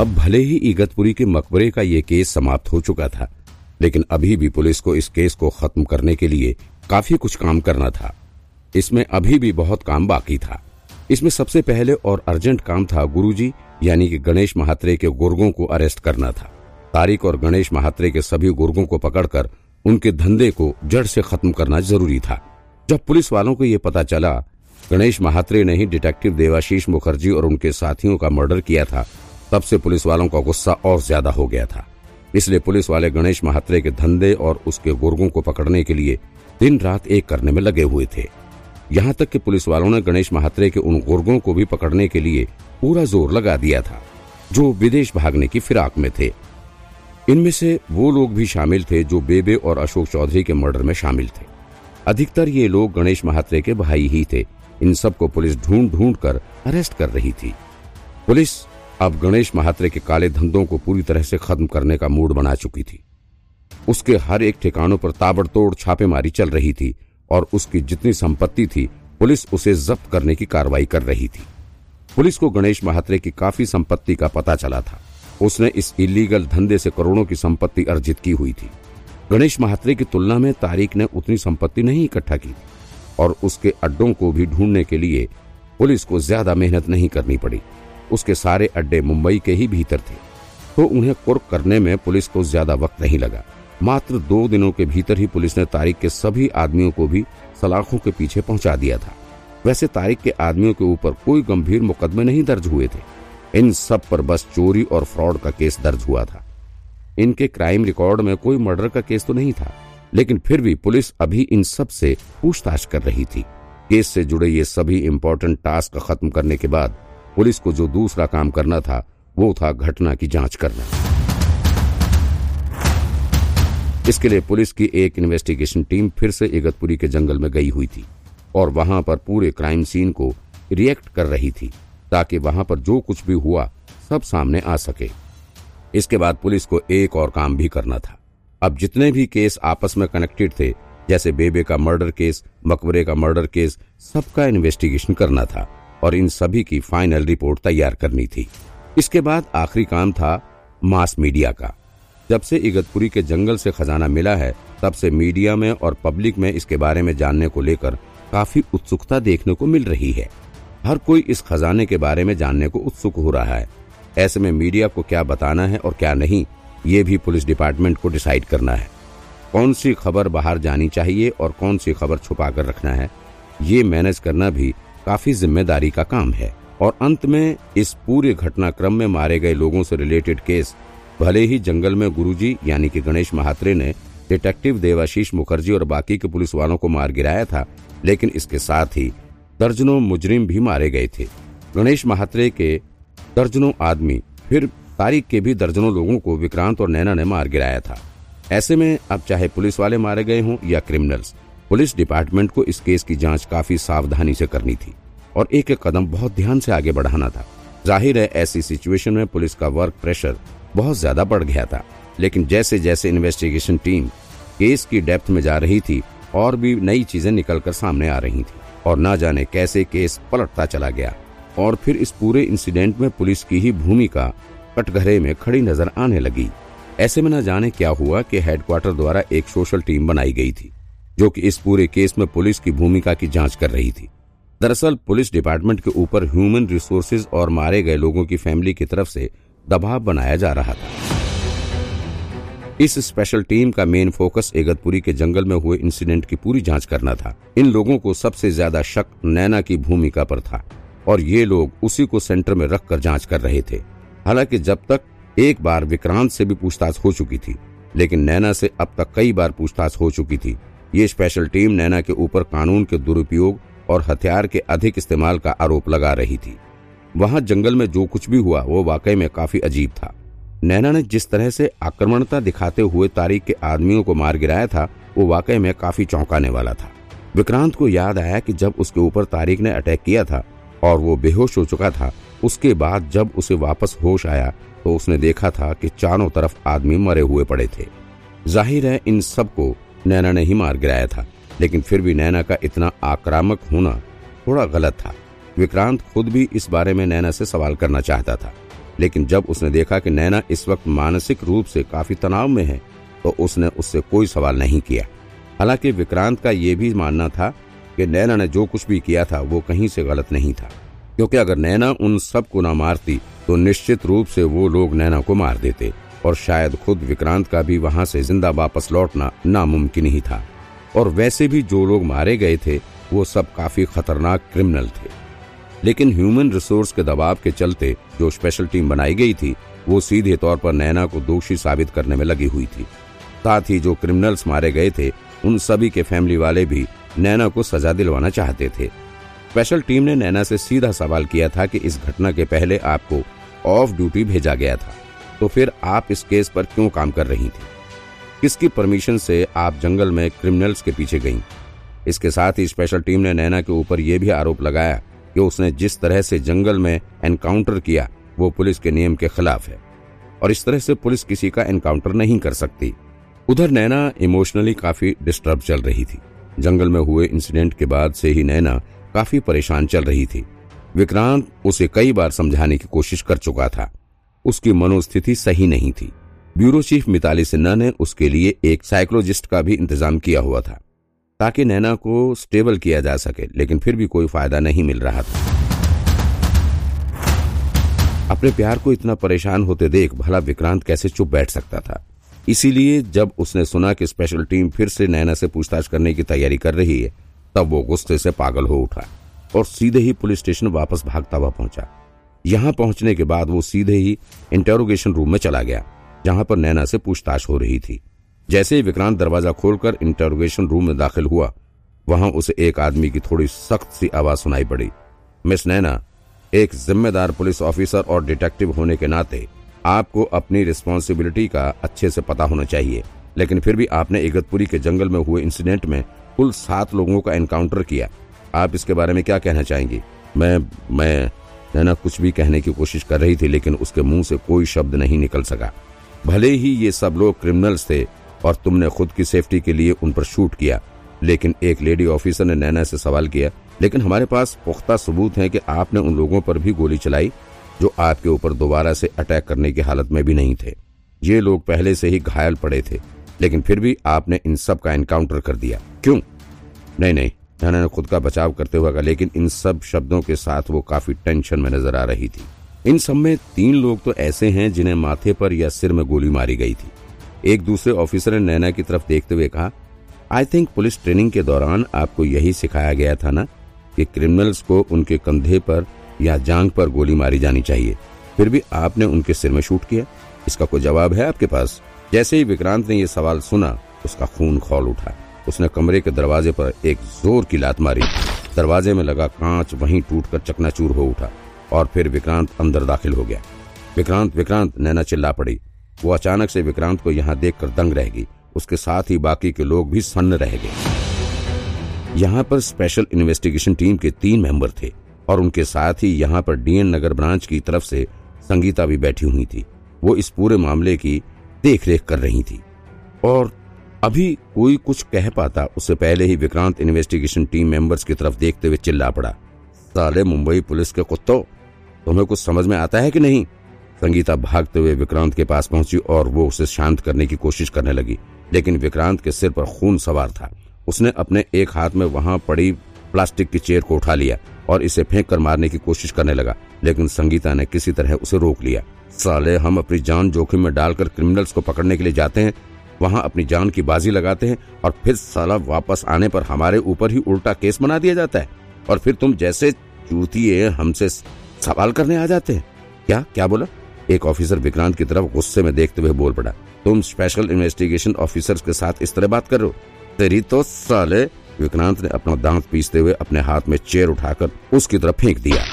अब भले ही इगतपुरी के मकबरे का ये केस समाप्त हो चुका था, लेकिन अभी भी पुलिस को इस केस को खत्म करने के लिए काफ़ी कुछ काम करना था। इसमें अभी भी बहुत काम बाकी था। इसमें सबसे पहले और अर्जेंट काम था गुरुजी, यानी कि गणेश महात्रे के गुर्गों को अरेस्ट करना था। तारिक और गणेश महात्रे के सभी गुर्गों को पकड़कर उनके धंधे को जड़ से खत्म करना ज़रूरी था। जब पुलिस वालों को यह पता चला, गणेश महात्रे ने ही डिटेक्टिव देवाशीष मुखर्जी और उनके साथियों का मर्डर किया था तब से पुलिस वालों का गुस्सा और ज़्यादा हो गया था। इसलिए पुलिस वाले गणेश महात्रे के धंधे और उसके गुर्गों को पकड़ने के लिए दिन रात एक करने में लगे हुए थे। यहाँ तक कि पुलिस वालों ने गणेश महात्रे के उन गुर्गों को भी पकड़ने के लिए पूरा ज़ोर लगा दिया था, जो विदेश भागने की फिराक में थे। इनमें से वो लोग भी शामिल थे जो बेबे और अशोक चौधरी के मर्डर में शामिल थे। अधिकतर ये लोग गणेश महात्रे के भाई ही थे। इन सबको पुलिस ढूंढ ढूंढ कर अरेस्ट कर रही थी। पुलिस अब गणेश महात्रे के काले धंधों को पूरी तरह से खत्म करने का मूड बना चुकी थी। उसके हर एक ठिकानों पर ताबड़तोड़ छापेमारी चल रही थी और उसकी जितनी संपत्ति थी, पुलिस उसे जब्त करने की कार्रवाई कर रही थी। पुलिस को गणेश महात्रे की काफ़ी संपत्ति का पता चला था। उसने इस इलीगल धंधे से करोड़ों की संपत्ति अर्जित की हुई थी। गणेश महात्रे की तुलना में तारिक ने उतनी संपत्ति नहीं इकट्ठा की और उसके अड्डों को भी ढूँढने के लिए पुलिस को ज़्यादा मेहनत नहीं करनी पड़ी। उसके सारे अड्डे मुंबई के ही भीतर थे तो उन्हें कुर्क करने में पुलिस को ज़्यादा वक्त नहीं लगा। मात्र दो दिनों के भीतर ही पुलिस ने तारिक के सभी आदमियों को भी सलाखों के पीछे पहुँचा दिया था। वैसे तारिक के आदमियों के ऊपर कोई गंभीर मुकदमे नहीं दर्ज हुए थे। इन सब पर बस चोरी और फ्रॉड का केस दर्ज हुआ था। इनके क्राइम रिकॉर्ड में कोई मर्डर का केस तो नहीं था, लेकिन फिर भी पुलिस अभी इन सबसे पूछताछ कर रही थी। केस से जुड़े ये सभी इंपॉर्टेंट टास्क खत्म करने के बाद पुलिस को जो दूसरा काम करना था, वो था घटना की जाँच करना। इसके लिए पुलिस की एक इन्वेस्टिगेशन टीम फिर से इगतपुरी के जंगल में गई हुई थी और वहाँ पर पूरे क्राइम सीन को रिएक्ट कर रही थी, ताकि वहाँ पर जो कुछ भी हुआ, सब सामने आ सके। इसके बाद पुलिस को एक और काम भी करना था। अब जितने भी केस आपस में कनेक्टेड थे, जैसे बेबे का मर्डर केस मकबरे का मर्डर केस सबका इन्वेस्टिगेशन करना था। और इन सभी की फाइनल रिपोर्ट तैयार करनी थी। इसके बाद आखिरी काम था मास मीडिया का। जब से इगतपुरी के जंगल से खजाना मिला है, तब से मीडिया में और पब्लिक में इसके बारे में जानने को लेकर काफ़ी उत्सुकता देखने को मिल रही है। हर कोई इस खजाने के बारे में जानने को उत्सुक हो रहा है। ऐसे में मीडिया को क्या बताना है और क्या नहीं, ये भी पुलिस डिपार्टमेंट को डिसाइड करना है। कौन सी खबर बाहर जानी चाहिए और कौन सी खबर छुपा कर रखना है, ये मैनेज करना भी काफ़ी ज़िम्मेदारी का काम है। और अंत में इस पूरे घटनाक्रम में मारे गए लोगों से रिलेटेड केस भले ही जंगल में गुरुजी, यानी कि गणेश महात्रे ने डिटेक्टिव देवाशीष मुखर्जी और बाकी के पुलिस वालों को मार गिराया था, लेकिन इसके साथ ही दर्जनों मुजरिम भी मारे गए थे। गणेश महात्रे के दर्जनों आदमी फिर तारीख के भी दर्जनों लोगों को विक्रांत और नैना ने मार गिराया था। ऐसे में अब चाहे पुलिस वाले मारे गए हों या क्रिमिनल्स पुलिस डिपार्टमेंट को इस केस की जाँच काफ़ी सावधानी से करनी थी और एक एक कदम बहुत ध्यान से आगे बढ़ाना था। ज़ाहिर है, ऐसी सिचुएशन में पुलिस का वर्क प्रेशर बहुत ज़्यादा बढ़ गया था, लेकिन जैसे जैसे इन्वेस्टिगेशन टीम केस की डेप्थ में जा रही थी, और भी नई चीज़ें निकलकर सामने आ रही थी, और न जाने कैसे केस पलटता चला गया, और फिर इस पूरे इंसिडेंट में पुलिस की ही भूमिका कटघरे में खड़ी नज़र आने लगी। ऐसे में न जाने क्या हुआ कि हेडक्वार्टर द्वारा एक सोशल टीम बनाई गई थी। जो कि इस पूरे केस में पुलिस की भूमिका की जाँच कर रही थी। दरअसल, पुलिस डिपार्टमेंट के ऊपर ह्यूमन रिसोर्सेज और मारे गए लोगों की फैमिली की तरफ़ से दबाव बनाया जा रहा था। इस स्पेशल टीम का मेन फोकस एगतपुरी के जंगल में हुए इंसिडेंट की पूरी जाँच करना था। इन लोगों को सबसे ज़्यादा शक नैना की भूमिका पर था और ये लोग उसी को सेंटर में रखकर जाँच कर रहे थे। हालाँकि जब तक एक बार विक्रांत से भी पूछताछ हो चुकी थी, लेकिन नैना से अब तक कई बार पूछताछ हो चुकी थी। ये स्पेशल टीम नैना के ऊपर कानून के दुरुपयोग और हथियार के अधिक इस्तेमाल का आरोप लगा रही थी। वहाँ जंगल में जो कुछ भी हुआ, वो वाकई में काफ़ी अजीब था। नैना ने जिस तरह से आक्रमणता दिखाते हुए तारीख के आदमियों को मार गिराया था, वो वाकई में काफ़ी चौंकाने वाला था। विक्रांत को याद आया कि जब उसके ऊपर तारीख ने अटैक किया था और वो बेहोश हो चुका था, उसके बाद जब उसे वापस होश आया तो उसने देखा था कि चारों तरफ़ आदमी मरे हुए पड़े थे। ज़ाहिर है इन सबको नैना ने ही मार गिराया था, लेकिन फिर भी नैना का इतना आक्रामक होना थोड़ा गलत था। विक्रांत खुद भी इस बारे में नैना से सवाल करना चाहता था, लेकिन जब उसने देखा कि नैना इस वक्त मानसिक रूप से काफ़ी तनाव में है तो उसने उससे कोई सवाल नहीं किया। हालाँकि विक्रांत का यह भी मानना था कि नैना ने जो कुछ भी किया था, वो कहीं से गलत नहीं था। क्योंकि अगर नैना उन सबको ना मारती तो निश्चित रूप से वो लोग नैना को मार देते। और शायद खुद विक्रांत का भी वहाँ से ज़िंदा वापस लौटना नामुमकिन ही था। और वैसे भी जो लोग मारे गए थे, वो सब काफ़ी खतरनाक क्रिमिनल थे। लेकिन ह्यूमन रिसोर्स के दबाव के चलते जो स्पेशल टीम बनाई गई थी, वो सीधे तौर पर नैना को दोषी साबित करने में लगी हुई थी। साथ ही जो क्रिमिनल्स मारे गए थे, उन सभी के फैमिली वाले भी नैना को सजा दिलवाना चाहते थे। स्पेशल टीम ने नैना से सीधा सवाल किया था कि इस घटना के पहले आपको ऑफ़ ड्यूटी भेजा गया था। तो फिर आप इस केस पर क्यों काम कर रही थी? किसकी परमिशन से आप जंगल में क्रिमिनल्स के पीछे गईं? इसके साथ ही स्पेशल टीम ने नैना के ऊपर यह भी आरोप लगाया कि उसने जिस तरह से जंगल में एनकाउंटर किया, वो पुलिस के नियम के खिलाफ है। और इस तरह से पुलिस किसी का एनकाउंटर नहीं कर सकती। उधर नैना इमोशनली काफ़ी डिस्टर्ब चल रही थी। जंगल में हुए इंसिडेंट के बाद से ही नैना काफ़ी परेशान चल रही थी। विक्रांत उसे कई बार समझाने की कोशिश कर चुका था। उसकी मनोस्थिति सही नहीं थी। ब्यूरो चीफ मिताली सिन्हा ने उसके लिए एक साइकोलॉजिस्ट का भी इंतज़ाम किया हुआ था, ताकि नैना को स्टेबल किया जा सके, लेकिन फिर भी कोई फ़ायदा नहीं मिल रहा था। अपने प्यार को इतना परेशान होते देख भला विक्रांत कैसे चुप बैठ सकता था। इसीलिए जब उसने सुना कि स्पेशल टीम फिर से नैना से पूछताछ करने की तैयारी कर रही है, तब वो गुस्से से पागल हो उठा और सीधे ही पुलिस स्टेशन वापस भागता हुआ पहुँचा। यहाँ पहुँचने के बाद वो सीधे ही इंटेरोगेशन रूम में चला गया, जहाँ पर नैना से पूछताछ हो रही थी। जैसे ही विक्रांत दरवाज़ा खोलकर इंटरोगेशन रूम में दाखिल हुआ, वहाँ उसे एक आदमी की थोड़ी सख्त सी आवाज़ सुनाई पड़ी। मिस नैना, एक जिम्मेदार पुलिस ऑफिसर और डिटेक्टिव होने के नाते आपको अपनी रिस्पॉन्सिबिलिटी का अच्छे से पता होना चाहिए। लेकिन फिर भी आपने इगतपुरी के जंगल में हुए इंसिडेंट में कुल सात लोगों का एनकाउंटर किया। आप इसके बारे में क्या कहना चाहेंगी? मैं मैं नैना कुछ भी कहने की कोशिश कर रही थी, लेकिन उसके मुँह से कोई शब्द नहीं निकल सका। भले ही ये सब लोग क्रिमिनल्स थे, और तुमने खुद की सेफ्टी के लिए उन पर शूट किया, लेकिन एक लेडी ऑफिसर ने नैना से सवाल किया, लेकिन हमारे पास पुख्ता सबूत है कि आपने उन लोगों पर भी गोली चलाई, जो आपके ऊपर दोबारा से अटैक करने की हालत में भी नहीं थे। ये लोग पहले से ही घायल पड़े थे, लेकिन फिर भी आपने इन सब का एनकाउंटर कर दिया। क्यों? नहीं नहीं नैना ने खुद का बचाव करते हुए कहा, लेकिन इन सब शब्दों के साथ वो काफ़ी टेंशन में नज़र आ रही थी। इन सब में तीन लोग तो ऐसे हैं जिन्हें माथे पर या सिर में गोली मारी गई थी। एक दूसरे ऑफिसर ने नैना की तरफ़ देखते हुए कहा आई थिंक पुलिस ट्रेनिंग के दौरान आपको यही सिखाया गया था ना कि क्रिमिनल्स को उनके कंधे पर या जांग पर गोली मारी जानी चाहिए। फिर भी आपने उनके सिर में शूट किया। इसका कोई जवाब है आपके पास? जैसे ही विक्रांत ने यह सवाल सुना, उसका खून खोल उठा। उसने कमरे के दरवाजे पर एक ज़ोर की लात मारी। दरवाजे में लगा कांच वहीं टूटकर चकनाचूर हो उठा और फिर विक्रांत अंदर दाखिल हो गया। विक्रांत विक्रांत, नैना चिल्ला पड़ी। वो अचानक से विक्रांत को यहाँ देखकर दंग रह गई। उसके साथ ही बाकी के लोग भी सन्न रह गए। यहाँ पर स्पेशल इन्वेस्टिगेशन टीम के तीन मेंबर थे और उनके साथ ही यहाँ पर डीएन नगर ब्रांच की तरफ़ से संगीता भी बैठी हुई थी। वो इस पूरे मामले की देख रेख कर रही थी और अभी कोई कुछ कह पाता। उससे पहले ही विक्रांत इन्वेस्टिगेशन टीम मेंबर्स की तरफ़ देखते हुए चिल्ला पड़ा। साले मुंबई पुलिस के कुत्तों, तुम्हें कुछ समझ में आता है कि नहीं? संगीता भागते हुए विक्रांत के पास पहुँची और वो उसे शांत करने की कोशिश करने लगी। लेकिन विक्रांत के सिर पर खून सवार था। उसने अपने एक हाथ में वहाँ पड़ी प्लास्टिक की चेयर को उठा लिया और इसे फेंक कर मारने की कोशिश करने लगा। लेकिन संगीता ने किसी तरह उसे रोक लिया। साले, हम अपनी जान जोखिम में डालकर क्रिमिनल्स को पकड़ने के लिए जाते हैं। वहाँ अपनी जान की बाजी लगाते हैं और फिर साला वापस आने पर हमारे ऊपर ही उल्टा केस बना दिया जाता है। और फिर तुम जैसे चूतिए हमसे सवाल करने आ जाते हैं। क्या? क्या बोला? एक ऑफिसर विक्रांत की तरफ़ गुस्से में देखते हुए बोल पड़ा, तुम स्पेशल इन्वेस्टिगेशन ऑफिसर के साथ इस तरह बात कर रहे हो? तेरी तो साले, विक्रांत ने अपना दांत पीसते हुए अपने हाथ में चेयर उठाकर उसकी तरफ़ फेंक दिया।